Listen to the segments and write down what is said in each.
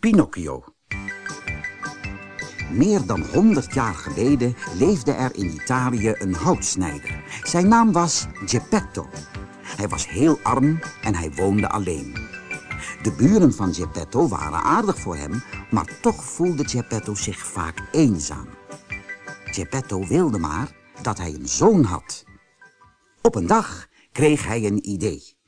Pinocchio. Meer dan honderd jaar geleden leefde er in Italië een houtsnijder. Zijn naam was Geppetto. Hij was heel arm en hij woonde alleen. De buren van Geppetto waren aardig voor hem, maar toch voelde Geppetto zich vaak eenzaam. Geppetto wilde maar dat hij een zoon had. Op een dag kreeg hij een idee.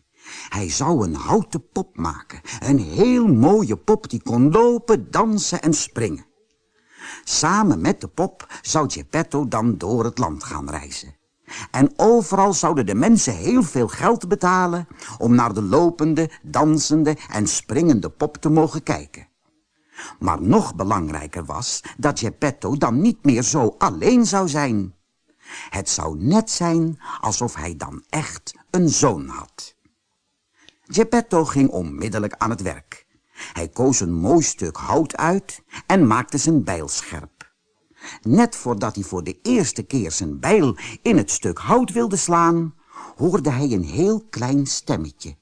Hij zou een houten pop maken. Een heel mooie pop die kon lopen, dansen en springen. Samen met de pop zou Geppetto dan door het land gaan reizen. En overal zouden de mensen heel veel geld betalen om naar de lopende, dansende en springende pop te mogen kijken. Maar nog belangrijker was dat Geppetto dan niet meer zo alleen zou zijn. Het zou net zijn alsof hij dan echt een zoon had. Geppetto ging onmiddellijk aan het werk. Hij koos een mooi stuk hout uit en maakte zijn bijl scherp. Net voordat hij voor de eerste keer zijn bijl in het stuk hout wilde slaan, hoorde hij een heel klein stemmetje.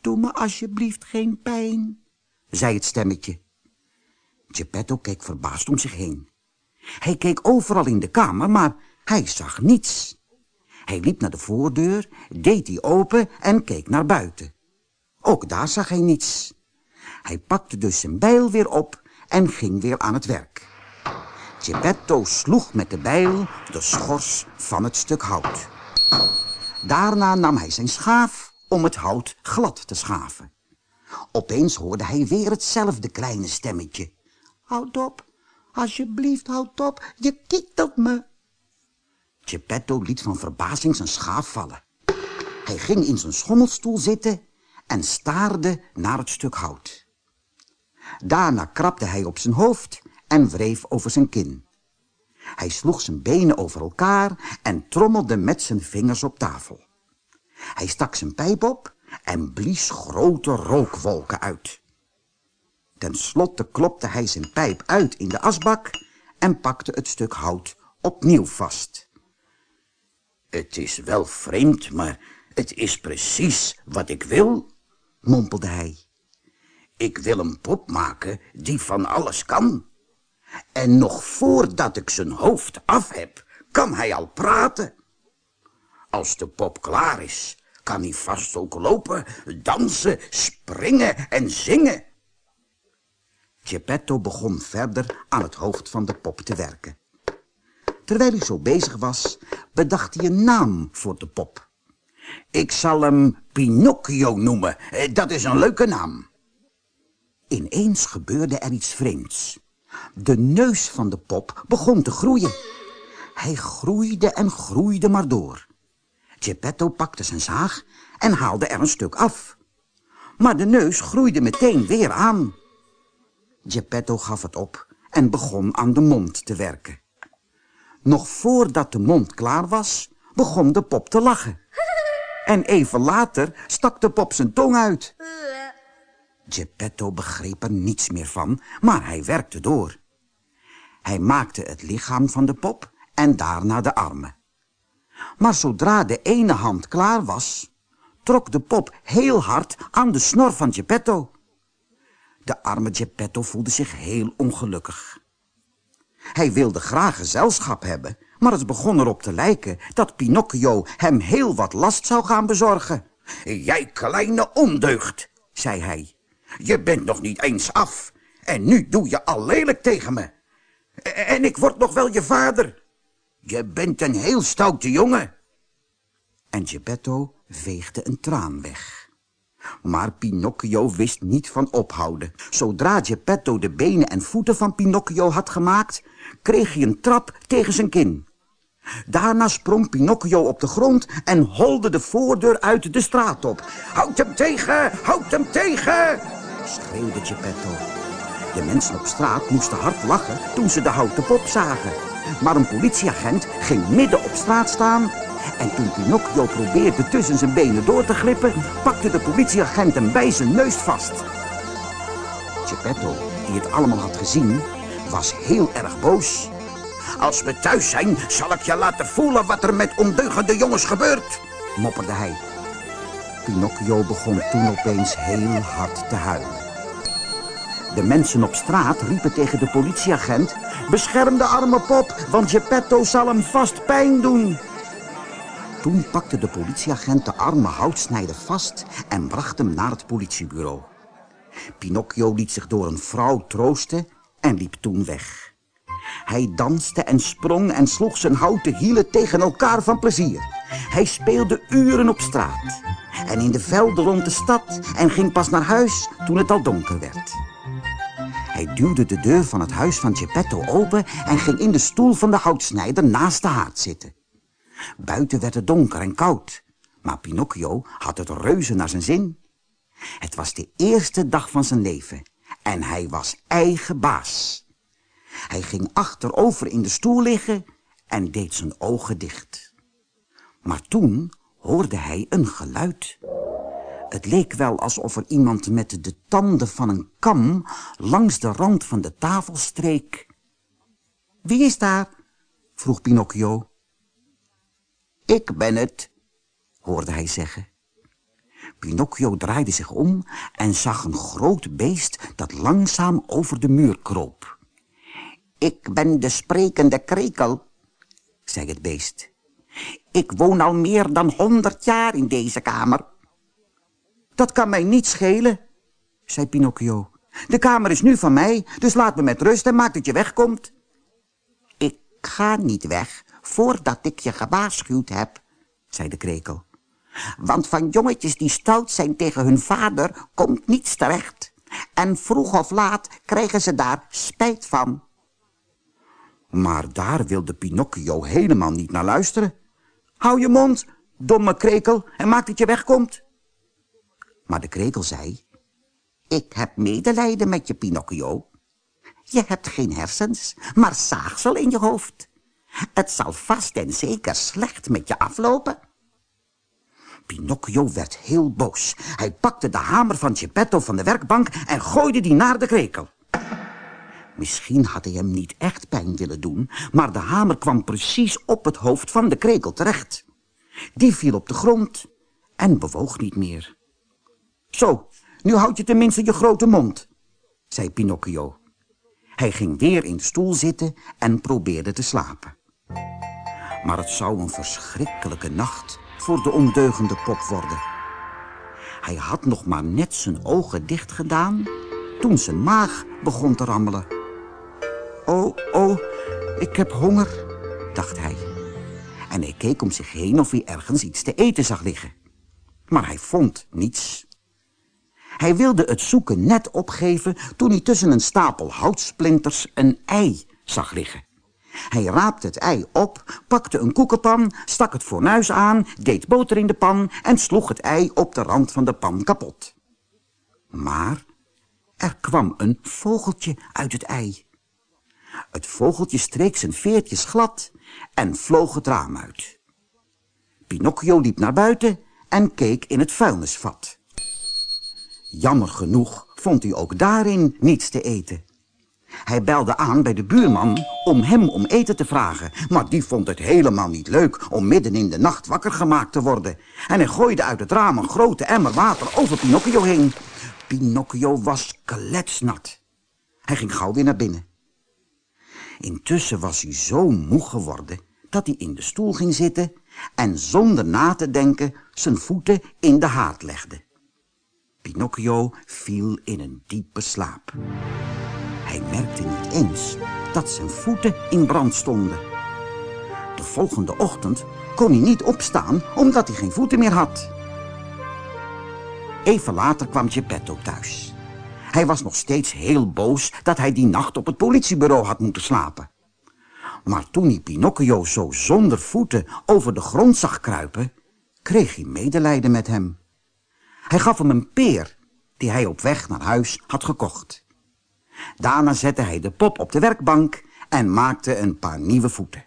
Doe me alsjeblieft geen pijn, zei het stemmetje. Geppetto keek verbaasd om zich heen. Hij keek overal in de kamer, maar hij zag niets. Hij liep naar de voordeur, deed die open en keek naar buiten. Ook daar zag hij niets. Hij pakte dus zijn bijl weer op en ging weer aan het werk. Geppetto sloeg met de bijl de schors van het stuk hout. Daarna nam hij zijn schaaf om het hout glad te schaven. Opeens hoorde hij weer hetzelfde kleine stemmetje. Houd op, alsjeblieft, houd op, je kietelt me. Geppetto liet van verbazing zijn schaaf vallen. Hij ging in zijn schommelstoel zitten en staarde naar het stuk hout. Daarna krabde hij op zijn hoofd en wreef over zijn kin. Hij sloeg zijn benen over elkaar en trommelde met zijn vingers op tafel. Hij stak zijn pijp op en blies grote rookwolken uit. Ten slotte klopte hij zijn pijp uit in de asbak en pakte het stuk hout opnieuw vast. Het is wel vreemd, maar het is precies wat ik wil, mompelde hij. Ik wil een pop maken die van alles kan. En nog voordat ik zijn hoofd af heb, kan hij al praten. Als de pop klaar is, kan hij vast ook lopen, dansen, springen en zingen. Geppetto begon verder aan het hoofd van de pop te werken. Terwijl hij zo bezig was, bedacht hij een naam voor de pop. Ik zal hem Pinocchio noemen, eh, dat is een leuke naam. Ineens gebeurde er iets vreemds. De neus van de pop begon te groeien. Hij groeide en groeide maar door. Geppetto pakte zijn zaag en haalde er een stuk af. Maar de neus groeide meteen weer aan. Geppetto gaf het op en begon aan de mond te werken. Nog voordat de mond klaar was, begon de pop te lachen. En even later stak de pop zijn tong uit. Geppetto begreep er niets meer van, maar hij werkte door. Hij maakte het lichaam van de pop en daarna de armen. Maar zodra de ene hand klaar was, trok de pop heel hard aan de snor van Geppetto. De arme Geppetto voelde zich heel ongelukkig. Hij wilde graag gezelschap hebben, maar het begon erop te lijken dat Pinocchio hem heel wat last zou gaan bezorgen. Jij kleine ondeugd, zei hij. Je bent nog niet eens af en nu doe je al lelijk tegen me. En ik word nog wel je vader. Je bent een heel stoute jongen. En Geppetto veegde een traan weg. Maar Pinocchio wist niet van ophouden. Zodra Geppetto de benen en voeten van Pinocchio had gemaakt, kreeg hij een trap tegen zijn kin. Daarna sprong Pinocchio op de grond en holde de voordeur uit de straat op. Houd hem tegen! Houd hem tegen! schreeuwde Geppetto. De mensen op straat moesten hard lachen toen ze de houten pop zagen. Maar een politieagent ging midden op straat staan... en toen Pinocchio probeerde tussen zijn benen door te glippen... pakte de politieagent hem bij zijn neus vast. Geppetto, die het allemaal had gezien, was heel erg boos. Als we thuis zijn, zal ik je laten voelen wat er met ondeugende jongens gebeurt, mopperde hij. Pinocchio begon toen opeens heel hard te huilen. De mensen op straat riepen tegen de politieagent... Bescherm de arme pop, want Geppetto zal hem vast pijn doen. Toen pakte de politieagent de arme houtsnijder vast... en bracht hem naar het politiebureau. Pinocchio liet zich door een vrouw troosten en liep toen weg. Hij danste en sprong en sloeg zijn houten hielen tegen elkaar van plezier. Hij speelde uren op straat en in de velden rond de stad en ging pas naar huis toen het al donker werd. Hij duwde de deur van het huis van Geppetto open en ging in de stoel van de houtsnijder naast de haard zitten. Buiten werd het donker en koud, maar Pinocchio had het reuze naar zijn zin. Het was de eerste dag van zijn leven en hij was eigen baas. Hij ging achterover in de stoel liggen en deed zijn ogen dicht. Maar toen hoorde hij een geluid. Het leek wel alsof er iemand met de tanden van een kam langs de rand van de tafel streek. Wie is daar? vroeg Pinocchio. Ik ben het, hoorde hij zeggen. Pinocchio draaide zich om en zag een groot beest dat langzaam over de muur kroop. Ik ben de sprekende krekel, zei het beest. Ik woon al meer dan honderd jaar in deze kamer. Dat kan mij niet schelen, zei Pinocchio. De kamer is nu van mij, dus laat me met rust en maak dat je wegkomt. Ik ga niet weg, voordat ik je gewaarschuwd heb, zei de krekel. Want van jongetjes die stout zijn tegen hun vader komt niets terecht. En vroeg of laat krijgen ze daar spijt van. Maar daar wilde Pinocchio helemaal niet naar luisteren. Hou je mond, domme krekel, en maak dat je wegkomt. Maar de krekel zei, ik heb medelijden met je, Pinocchio. Je hebt geen hersens, maar zaagsel in je hoofd. Het zal vast en zeker slecht met je aflopen. Pinocchio werd heel boos. Hij pakte de hamer van Geppetto van de werkbank en gooide die naar de krekel. Misschien had hij hem niet echt pijn willen doen, maar de hamer kwam precies op het hoofd van de krekel terecht. Die viel op de grond en bewoog niet meer. Zo, nu houd je tenminste je grote mond, zei Pinocchio. Hij ging weer in de stoel zitten en probeerde te slapen. Maar het zou een verschrikkelijke nacht voor de ondeugende pop worden. Hij had nog maar net zijn ogen dicht gedaan toen zijn maag begon te rammelen. Oh, oh, ik heb honger, dacht hij. En hij keek om zich heen of hij ergens iets te eten zag liggen. Maar hij vond niets. Hij wilde het zoeken net opgeven toen hij tussen een stapel houtsplinters een ei zag liggen. Hij raapte het ei op, pakte een koekenpan, stak het fornuis aan, deed boter in de pan en sloeg het ei op de rand van de pan kapot. Maar er kwam een vogeltje uit het ei. Het vogeltje streek zijn veertjes glad en vloog het raam uit. Pinocchio liep naar buiten en keek in het vuilnisvat. Jammer genoeg vond hij ook daarin niets te eten. Hij belde aan bij de buurman om hem om eten te vragen. Maar die vond het helemaal niet leuk om midden in de nacht wakker gemaakt te worden. En hij gooide uit het raam een grote emmer water over Pinocchio heen. Pinocchio was kletsnat. Hij ging gauw weer naar binnen. Intussen was hij zo moe geworden dat hij in de stoel ging zitten en zonder na te denken zijn voeten in de haard legde. Pinocchio viel in een diepe slaap. Hij merkte niet eens dat zijn voeten in brand stonden. De volgende ochtend kon hij niet opstaan omdat hij geen voeten meer had. Even later kwam Geppetto thuis. Hij was nog steeds heel boos dat hij die nacht op het politiebureau had moeten slapen. Maar toen hij Pinocchio zo zonder voeten over de grond zag kruipen, kreeg hij medelijden met hem. Hij gaf hem een peer die hij op weg naar huis had gekocht. Daarna zette hij de pop op de werkbank en maakte een paar nieuwe voeten.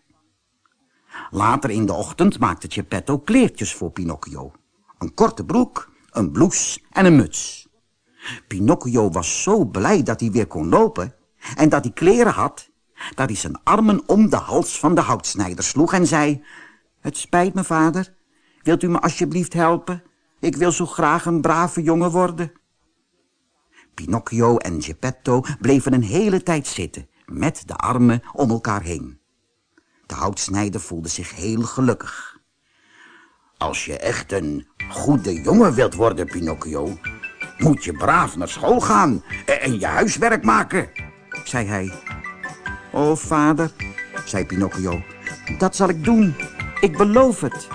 Later in de ochtend maakte Geppetto kleertjes voor Pinocchio. Een korte broek, een blouse en een muts. Pinocchio was zo blij dat hij weer kon lopen en dat hij kleren had, dat hij zijn armen om de hals van de houtsnijder sloeg en zei, Het spijt me, vader, wilt u me alsjeblieft helpen? Ik wil zo graag een brave jongen worden. Pinocchio en Geppetto bleven een hele tijd zitten, met de armen om elkaar heen. De houtsnijder voelde zich heel gelukkig. Als je echt een goede jongen wilt worden, Pinocchio, moet je braaf naar school gaan en je huiswerk maken, zei hij. Oh, vader, zei Pinocchio, dat zal ik doen. Ik beloof het.